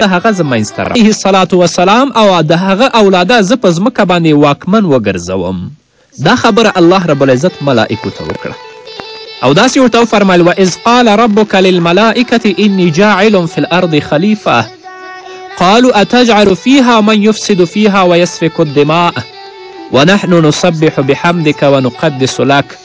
د هغه زه منځ ته علیه الصلاة والسلام او د هغه اولاده زه په ځمکه باندې واکمن وګرځوم دا خبره الله رب العزت ملائکو ته وکړه او داسې ورته وفرمیل واذ قال ربک للملائکة انی جاعل فی الارض خلیفه قالوا اتجعل فیها من یفسد فیها ویسفک الدماء ونحن نسبح بحمدك ونقدس لك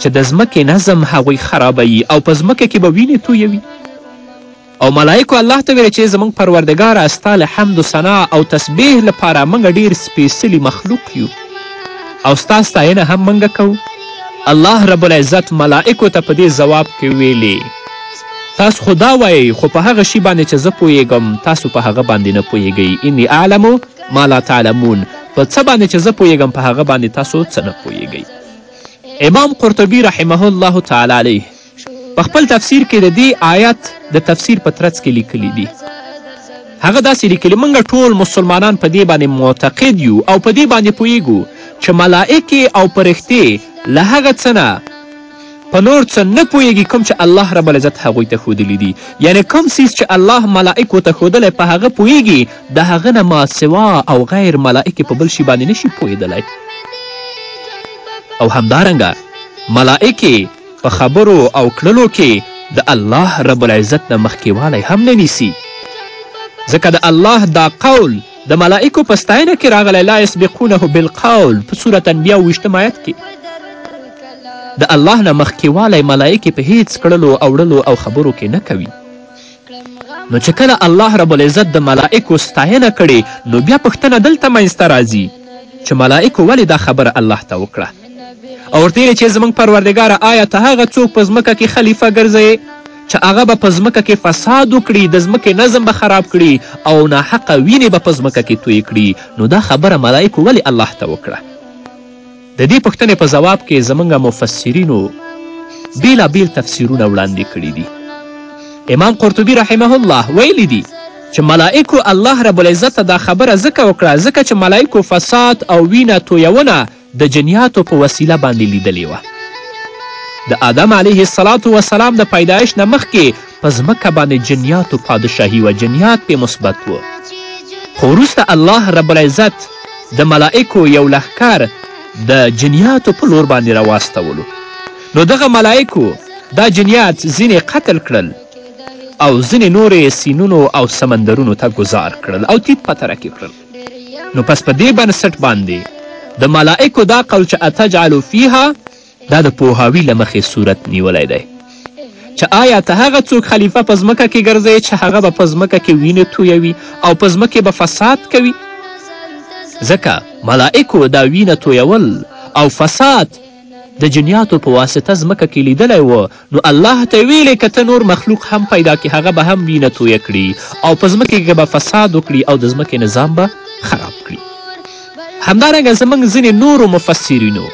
چې د ځمکې نظم هغوی خرابوي او په ځمکه کې به وینې تویوي او ملایکو الله ته ویل چې زموږ پروردګاره ستا له حمد و ثنا او تسبیح لپاره موږ ډیر سپیڅلي مخلوق یو او ستا ستاینه هم موږ کوو الله رب العزت ملائکو ته په دې ځواب کې ویلې تاسو خو دا وایئ خو په هغه شي باندې چې زه پوهیږم تاسو په هغه باندې نه پوهیږئ انی اعلم ما لا تعلمون په څه باندې چې زه پوهیږم په هغه باندې تاسو څه نه پوهیږئ امام قرطبي رحمه الله تعالی علیه په خپل تفسیر کې د دې آیت د تفسیر په ترڅ کې لیکلي دي هغه داسې لیکلي موږ ټول مسلمانان په دې باندې معتقد یو او په دې باندې پوهیږو چې ملائکې او پرښتې له هغه څه نه په نور څه نه پوهیږي کوم چې الله رب العزت هغوی ته ښودلي دي یعنې کوم څیز چې الله ملائکو ته ښودلی په هغه پوهیږي د هغه نه ما سوا او غیر ملائکې په بل شي باندې نه شي پوهېدلی او همدارنګه ملائکې په خبرو او کړلو کې د الله رب العزت نه مخکېوالی هم نه نیسي ځکه د الله دا قول د ملائکو په ستاینه کې راغلی لا یسبقونه بالقول په صورت انبیا اوویشتم آیت کې د الله نه مخکېوالی ملائکې په هیڅ کړلو او وړلو او خبرو کې نه کوي نو چې کله الله رب العزت د ملائکو ستاینه کړې نو بیا پوښتنه دلته منځته راځي چې ملائکو ولې دا خبره الله ته وکړه او ورته یې چې زموږ پروردګاره آیا ته هغه څوک په ځمکه کې خلیفه ګرځوې چې هغه به په ځمکه کې فساد وکړي د ځمکې نظم به خراب کړي او ناحقه وینې به په ځمکه کې توی کړي نو دا خبره ملایکو ولې الله ته وکړه د دې پوښتنې په ځواب کې زمونږ مفسرینو بیلا بیل تفسیرونه وړاندې کړي دي امام قرطبي رحمه الله ویلی دي چې ملائکو الله رب العزت ته دا خبره ځکه وکړه ځکه چې ملائکو فساد او وینه تویونه د جنیاتو په وسیله باندې لیدلې وه د آدم علیه السلام د پیدایش نه مخکې په ځمکه باندې جنیاتو پادشاهي وه جنیات پې مثبت و خو وروسته الله رب العزت د ملائکو یو لښکر د جنیاتو په لور باندې راواستولو نو دغه ملائکو دا جنیات ځینې قتل کړل او ځینې نور یې سینونو او سمندرونو ته ګذار کړل او تیت پتره کې کړل نو پس په دې بنسټ باندې د ملائکو دا قول چې اتجعل فیها دا د پوهاوي له مخې صورت نیولی دی چې آیا ته هغه څوک خلیفه په ځمکه کې ګرځوې چې هغه به په ځمکه کې وینې تویوي او په ځمکې به فساد کوي ځکه ملائکو دا وینه تویول او فساد د جنیاتو په واسطه ځمکه کې لیدلی و نو الله ته ویلې که ته نور مخلوق هم پیدا کړې هغه به هم وینه تویه کړي او په ځمکې کې به فساد وکړي او د ځمکې نظام به خراب کړي همدارنګه زموږ ځینې نورو مفسرینو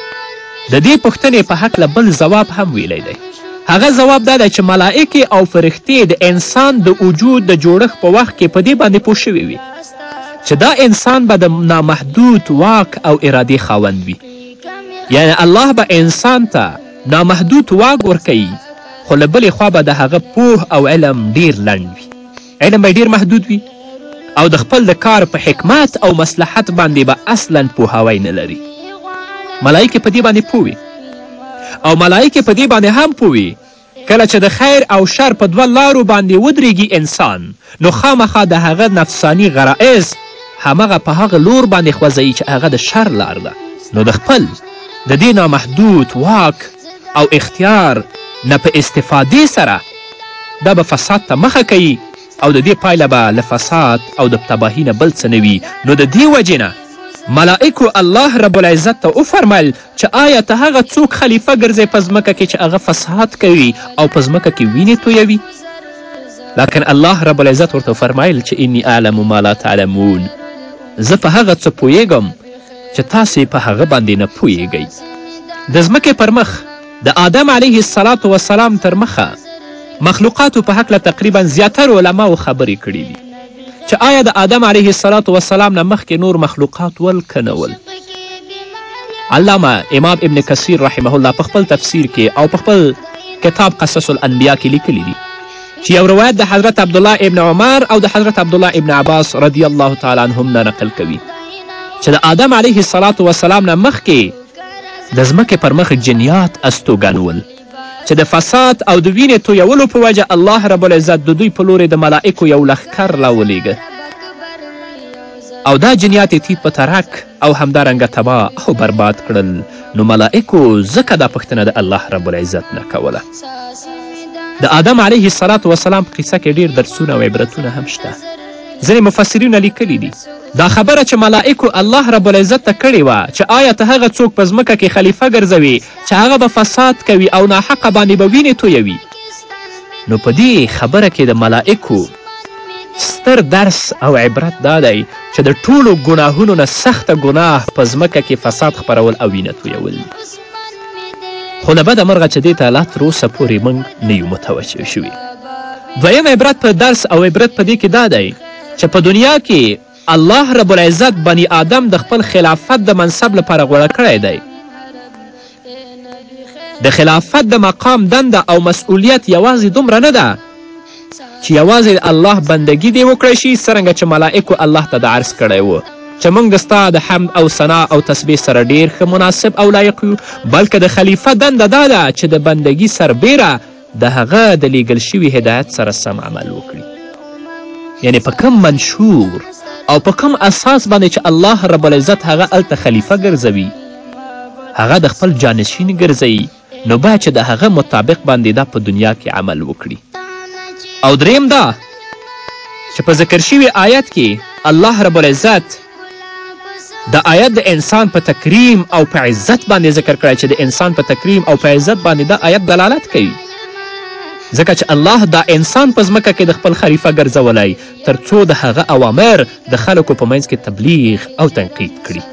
د دې پوښتنې په هکله بل ځواب هم ویلی دی هغه ځواب دا دی چې ملائکې او فرښتې د انسان د وجود د جوړښت په وخت کې په دې باندې پوه شوې وي چې دا انسان به د نامحدود واک او ارادې خاوند وي یعنې الله به انسان ته نامحدود واک ورکوي خو له بلې خوا به د هغه پوه او علم ډیر لنډ وي علم به ډیر محدود وي او د خپل د کار په حکمت او مصلحت باندې به اصلا پوهاوی نه لري ملایکې په دې باندې پوه او ملایکې په دې باندې هم پوه کله چې د خیر او شر په دوه لارو باندې ودرېږي انسان نو خامخا د هغه نفساني غرائز همغه په هغه لور باندې خوځوي چې هغه د شر لار ده نو د خپل د دې نامحدود واک او اختیار نه په استفادې سره دا به فساد ته مخه کوي او د دې پایله به له فساد او د تباهی نه بل څه نه وي نو د دې وجې نه ملائکو الله رب العزت ته وفرمیل چې آیا ته هغه څوک خلیفه ګرځې په ځمکه کې چې هغه فساد کوي او په ځمکه کې وینې تویوي لکن الله رب العزت ورته فرمایل چې انی اعلم ما لا تعلمون زه په هغه څه پوهیږم چې تاسې په هغه باندې نه پوهیږئ د ځمکې پر مخ د آدم علیه السلام وسلام تر مخه مخلوقاتو په هکله تقریبا زیاتر علماو خبرې کړې دي چې آیا د آدم علیه السلام وسلام نه مخکې نور مخلوقات ول که نه ول علامه امام ابن کثیر رحمه الله په خپل تفسیر کې او په خپل کتاب قصص الانبیا کې لیکلی دي چې یو روایت د حضرت عبدالله ابن عمر او د حضرت عبدالله ابن عباس رضی الله تعالی عنهم نه نقل کوي چې د آدم علیه السلام وسلام نه مخکې د ځمکې پر مخ جنیات استوګن ول چې د فساد او د وینې تویولو په وجه الله رب العزت د دوی په لورې د ملائکو یو لښکر راولیږه او دا جنیات یې په ترک او همدارنګه تباه او برباد کړل نو ملائکو ځکه دا پوښتنه د الله رب العزت نه کوله د آدم علیه السلام وسلام په قصه کې ډیر درسونه او عبرتونه هم شته ځینې مفسرینو لیکلي دي دا خبره چې ملائکو الله رب العزت ته کړې وه چې آیا ته هغه څوک په ځمکه کې خلیفه ګرځوې چې هغه به فساد کوي او ناحقه باندې به وینې تویوي نو په دې خبره کې د ملائکو ستر درس او عبرت دا دی چې د ټولو ګناهونو نه سخته ګناه په ځمکه کې فساد خپرول او وینه تویول خو له بده مرغه چې دې ته لا تر اوسه پورې موږ نه یو متوجه شوي دویم عبرت په درس او عبرت په دې کې دا دی چې په دنیا کې الله رب العزت بني آدم د خپل خلافت د منصب لپاره غوړه کړی دی د خلافت د مقام دنده او مسؤلیت یوازې دومره نه ده چې یوازې د الله بندګي دې وکړی شي څرنګه چې ملائکو الله ته د عرض کړی و چې موږ د ستا د حمد او ثنا او تسبیح سره ډیر ښه مناسب او لایق یو بلکې د خلیفه دنده دا ده چې د بندګي سربیره د هغه د لیږل شوي هدایت سره سم عمل وکړي یعنی په کم منشور او په کم اساس باندې چې الله رب العزت هغه هلته خلیفه ګرځوي هغه د خپل جانشین ګرځوي نو باید چې د هغه مطابق باندې دا په دنیا کې عمل وکړي او دریم دا چې په ذکر شوي آیت کې الله رب العزت دا آیت د انسان په تکریم او په عزت باندې ذکر کړی چې د انسان په تکریم او په عزت باندې دا آیت دلالت کوي ځکه چې الله دا انسان په ځمکه کې د خپل خلیفه ګرځولی تر څو د هغه اوامر د خلکو په منځ کې تبلیغ او تنقید کړي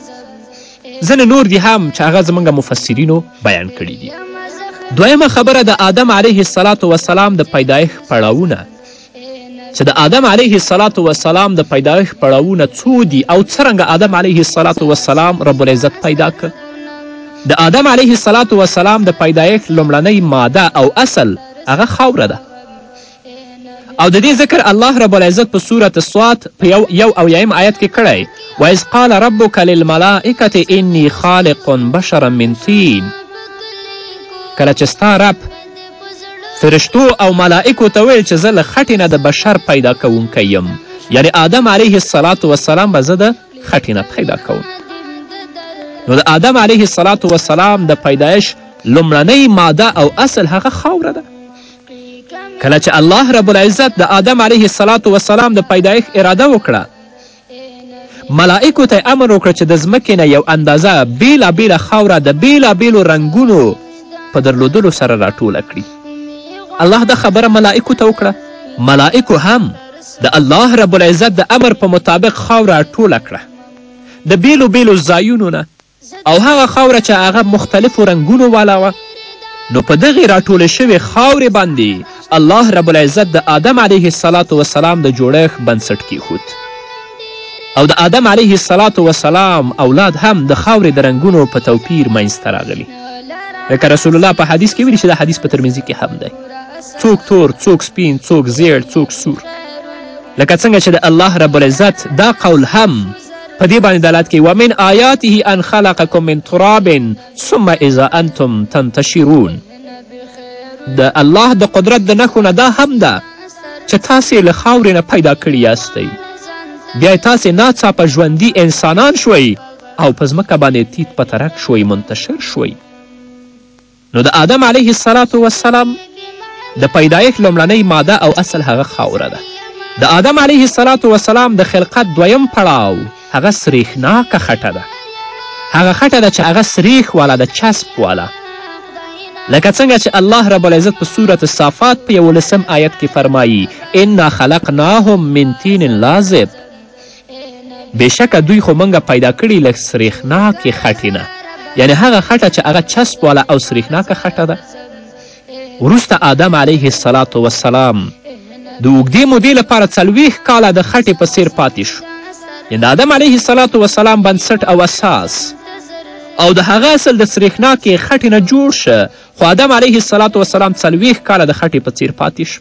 ځینې نور دي هم چې هغه زموږ مفسرینو بیان کړي دي دویمه خبره د آدم علیه السلام د پیدایښت پړاوونه چې د آدم علیه السلام وسلام د پیدایښت پړاوونه څو دي او څرنګه آدم علیه السلام وسلام رب العزت پیدا که د آدم علیه السلام وسلام د پیدایښت لومړنۍ ماده او اصل هغه خاوره ده او د دې ذکر الله رب العزت په صورت سوات په یو یو او یایم آیت کې کړی واذ قال ربک للملائکة انی خالق بشرا من طین کله چې ستا رب فرشتو او ملائکو ته ویل چې زه له خټې نه د بشر پیدا کوونکی یم یعنې آدم علیه السلام وسلام به زه د خټې نه پیدا کوم نو د آدم علیه السلام وسلام د پیدایش لومړنۍ ماده او اصل هغه خاوره ده کله چې الله رب العزت د آدم علیه السلام وسلام د پیدایښت اراده وکړه ملائکو ته امر وکړه چې د ځمکې نه یو اندازه بېلابېله خاوره د بېلابېلو رنګونو په درلودلو سره راټوله کړي الله دا خبره ملائکو ته وکړه ملائکو هم د الله رب العزت د امر په مطابق خاوره ټوله کړه د بیلو بیلو ځایونو نه او هغه خاوره چې هغه مختلفو رنګونو والا وه نو په دغې راټولې شوې خاورې باندې الله رب العزت د آدم علیه السلام وسلام د جوړښت بنسټ کیښود او د آدم علیه السلام وسلام اولاد هم د خاورې د رنګونو په توپیر منځته راغلي لکه رسول الله په حدیث کې ویلي چې دا حدیث په ترمنځي کې هم دی څوک تور څوک سپین څوک زیړ څوک سور لکه څنګه چې د الله رب العزت دا قول هم په دې باندې دلالت کوي ومن آیاته ان خلقکم من تراب ثم اذا انتم تنتشرون د الله د قدرت د نښو نه دا هم ده چې تاسې له خاورې نه پیدا کړي یاستئ بیا تاسې ناڅاپه ژوندي انسانان شوئ او په ځمکه باندې تیت په ترک شوئ منتشر شوئ نو د آدم علیه السلام والسلام د پیدایښت لومړنۍ ماده او اصل هغه خاوره ده د آدم علیه السلام والسلام د خلقت دویم پړاو هغه سریښناکه خټه ده هغه خټه ده چې هغه سریښ والا ده چسب والا لکه څنګه چې الله رب العزت په صورت صافات په یولسم آیت کې فرمایی انا خلقناهم من تین لازب بېشکه دوی خو موږ پیدا کړي له سریښناکې خټې نه یعنې هغه خټه چې هغه چسپ والا او سریښناکه خټه ده وروسته آدم علیه السلام وسلام د اوږدې مودې لپاره څلوېښت کاله د خټې په څیر پاتې شو د آدم علیه السلام وسلام بنسټ او اساس او د هغه اصل د سریښناکې خټې نه جوړ شه خو آدم علیه السلام وسلام څلوېښت کاله د خټې په څیر پاتې شو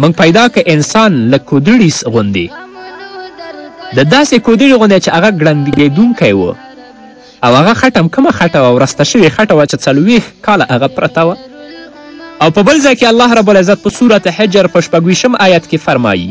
موږ پیدا که انسان له کودړي غوندې د داسې کودړي غوندې چې هغه ګړندګېدونکی و او هغه خټه هم کومه خټه وه ورسته شوې خټه وه چې څلوېښت کاله هغه پرته وه او په بل ځای کې الله رب العزت په صورت حجر په شپږویشم آیت کې فرمایي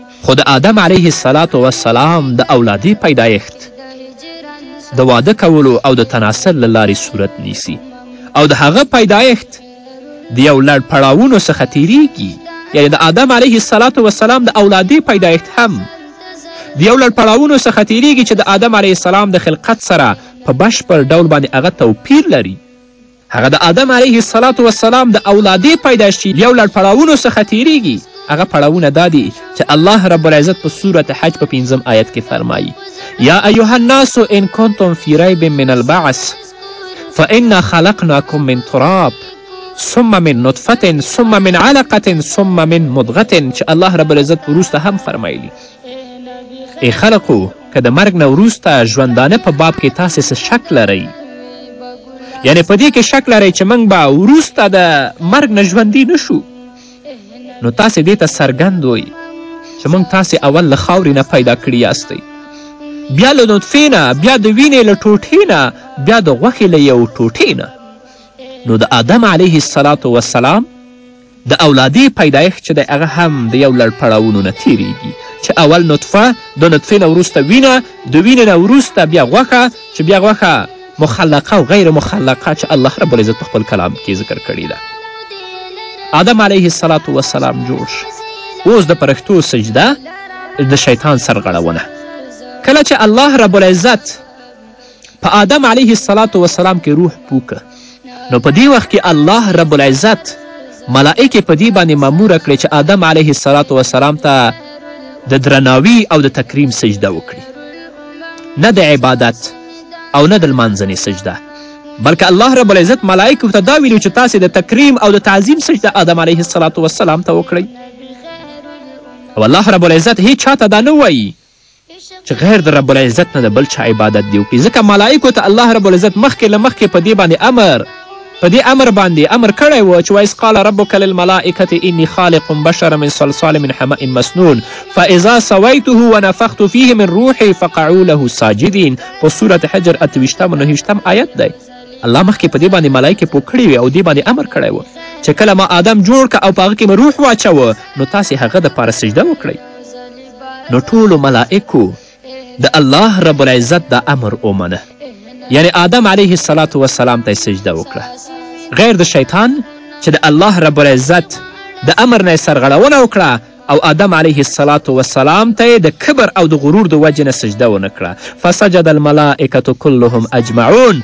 خو د آدم علیه السلام وسلام د اولادې پیدایښت د واده کولو او د تناسل له لارې صورت نیسي او د هغه پیدایښت د یو لړ پړاوونو څخه تیریږي یعنی د آدم علیه السلام وسلام د اولادې پیدایښت هم د یو لړ پړاوونو څخه تیریږي چې د آدم علیه السلام د خلقت سره په بشپړ ډول باندې هغه توپیر لري هغه د آدم علیه السلام وسلام د اولادې پیدایشتي یو لړ پړاوونو څخه تیریږي هغه پړاوونه دا دي چې الله رب العزت په صورت حج په پنځم آیت کې فرمایي یا ایها الناس ان کنتم فی ریب من البعث فانا خلقناکم من تراب ثم من نطفة ثم من علقة ثم من مدغة چې الله رب العزت وروسته هم فرمایلی ای خلقو که د مرګ نه وروسته ژوندانه په باب کې تاسې څه شک لرئ یعنې په دې کې شک لرئ چې موږ به وروسته د مرګ نه ژوندي نه شو نو تاسې دې ته څرګند وئ چې موږ تاسې اول له خاورې نه پیدا کړي یاستئ بیا له نطفې نه بیا د وینې له ټوټې نه بیا د غوښې له یو ټوټې نه نو د آدم علیه السلام د اولادې پیدایښت چې دی هغه هم د یو لړ پړاوونو نه تیریږي چې اول نطفه د نطفې نه وروسته وینه د وینې نه وروسته بیا غوښه چې بیا غوښه مخلقه او غیر مخلقه چې الله رب العزت په خپل کلام کې ذکر کړې ده آدم علیه السلام وسلام جوړ شو اوس د پرښتو سجده د شیطان سرغړونه کله چې الله رب العزت په آدم علیه السلام وسلام کې روح پو که نو په دې وخت کې الله رب العزت ملائکې په دې باندې ماموره کړې چې آدم علیه السلام وسلام ته د درناوي او د تکریم سجده وکړي نه د عبادت او نه د لمانځنې سجده بلکې الله رب العزت ملائکو ته دا ویلي چې تاسې د تکریم او د تعظیم سجده آدم علیه السلام وسلام ته وکړئ او الله رب العزت هیچا ته دا نه وایي چې غیر د رب العزت نه د بل چا عبادت دې وکړي ځکه ملایکو ته الله رب العزت مخکې له مخکې په دې باندې امر په دې امر باندې امر کړی و چې وایس قال ربک للملائکة انی خالق بشر من صلصال من حمأ مسنون فاذا سویته ونفخت فیه من روحی فقعو له ساجدین په صورت حجر اتویشتم نهیشتم آیت دی الله مخکې په دې باندې ملایکې پوه کړې وې او دې باندې امر کړی و چې کله ما آدم جوړ که او په هغه کې مې روح واچوه نو تاسې هغه دپاره سجده وکړئ نو ټولو ملائکو د الله رب العزت دا امر ومنه یعنی آدم علیه السلام وسلام ته سجده وکړه غیر د شیطان چې د الله رب العزت د امر نه سرغړونه وکړه او آدم علیه السلام وسلام ته د کبر او د غرور د وجې نه سجده ونه کړه فسجد الملائکة كلهم اجمعون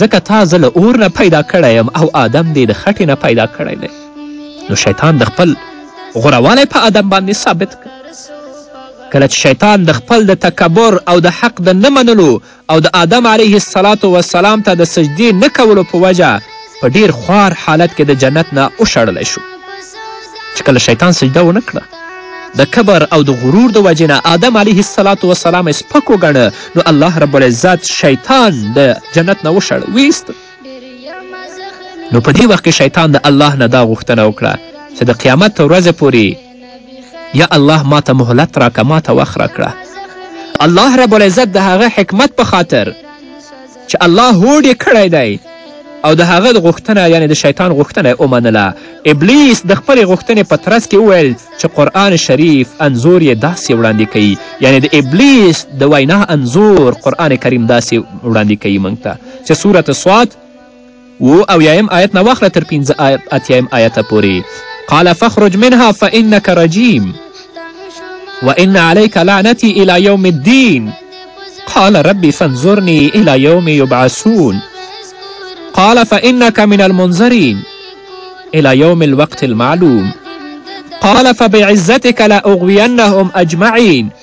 ځکه تا زه له اور نه پیدا کړی یم او آدم دې د خټې نه پیدا کړی دی نو شیطان د خپل غوروالی په آدم باندې ثابت کړ کله چې شیطان د خپل د تکبر او د حق د نه منلو او د آدم علیه السلام ته د سجدې نه کولو په وجه په ډېر خوار حالت کې د جنت نه وشړلی شو چې کله شیطان سجده ونه کړه د کبر او د غرور د وجې نه آدم علیه السلام وسلام یې سپک وګڼه نو الله رب العزت شیطان د جنت نه وشړ ویست نو په دې وخت کې شیطان د الله نه دا غوښتنه وکړه چې د قیامت تر ورځې پورې یا الله ما ته مهلت راکه ما ته وخت راکړه الله رب العزت د هغه حکمت په خاطر چې الله هوډ یې کړی دی او د هغه د غوښتنه یعنې د شیطان غوښتنه یې ومنله ابلیس د خپلې غوښتنې په ترڅ کې وویل چې قرآن شریف انځور یې داسې وړاندې کوي یعنې د ابلیس د وینا انځور قرآن کریم داسې وړاندې کوي موږ ته چې صورت سواد و او یایم آیت نه واخله تر پنځه اتیایم آیته پورې قال فخرج منها فانک رجیم وان عليك لعنتي الى يوم الدين قال ربي فانظرني الى يوم يبعثون قال فإنك من المنظرين إلى يوم الوقت المعلوم قال فبعزتك لأغوينهم أجمعين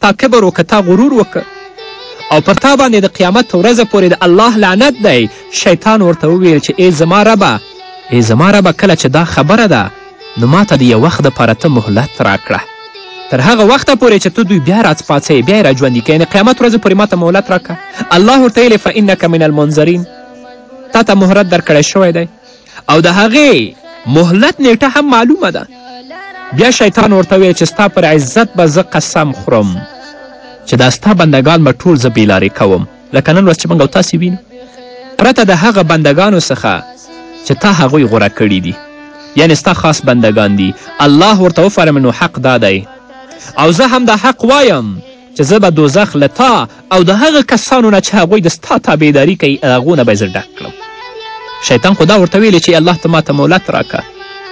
تا کبر وکړ تا غرور وکړ او پر تا باندې د قیامت ورځه پورې د الله لعنت دی شیطان ورته وویل چې ای زما ربه ای زما ربه کله چې دا خبره ده نو ما ته د یو وخت دپاره ته مهلت راکړه تر هغه وخته پورې چې ته دوی بیا راڅپاڅوې بیا یې راژوندي کوې یعنې قیامت ورځې پورې ما ته مهلت راکړه الله ورته ویلې فانک من المنظرین تا ته مهرت درکړی شوی دی او د هغې مهلت نیټه هم معلومه ده بیا شیطان ورته ویل چې ستا پر عزت به زه قسم خورم چې دا ستا بندګان به ټول زه بېلارې کوم لکه نن ورځ چې موږ او تاسې وینو پرته د هغه بندګانو څخه چې تا هغوی غوره کړي دي یعنې ستا خاص بندګان دي الله ورته وفرمه نو حق دا دی او زه هم دا حق وایم چې زه به دوزخ له تا او د هغه کسانو نه چې هغوی د ستا تابعداري کوي له هغو نه به زه ډک کړم شیطان خو دا ورته ویلې چې الله ته ماته مهلت راکه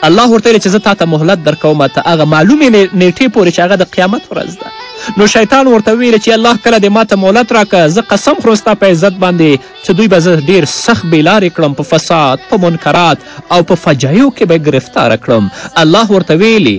الله ورته ویلې چې زه تا ته مهلت درکوم ته هغه معلومې نیټې پورې چې هغه د قیامت ورځ ده نو شیطان ورته ویلې چې الله کله دې ماته مهلت راکه زه قسم خورم ستا په عزت باندې چې دوی به زه ډیر سخت بېلارې کړم په فساد په منکرات او په فجایو کې به ګرفتاره کړم الله ورته ویلې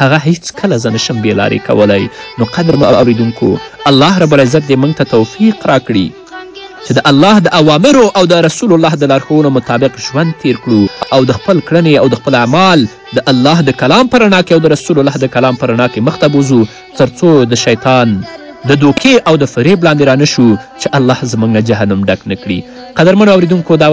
هغه هیڅ کله زه نشم بې لارې کولی نو قدر مو اوریدونکو الله رب العزت دې موږ ته توفیق راکړي چې د الله د اوامرو او د رسول الله د لارښوونو مطابق ژوند تیر کړو او د خپل کړنې او د خپل اعمال د الله د کلام په رڼا کې او د رسول الله د کلام په رڼا کې مخته بوځو تر څو د شیطان د دوکې او د فریب لاندې رانه شو چې الله زموږ نه جهنم ډک نه کړي قدرمنو اورېدونکو دا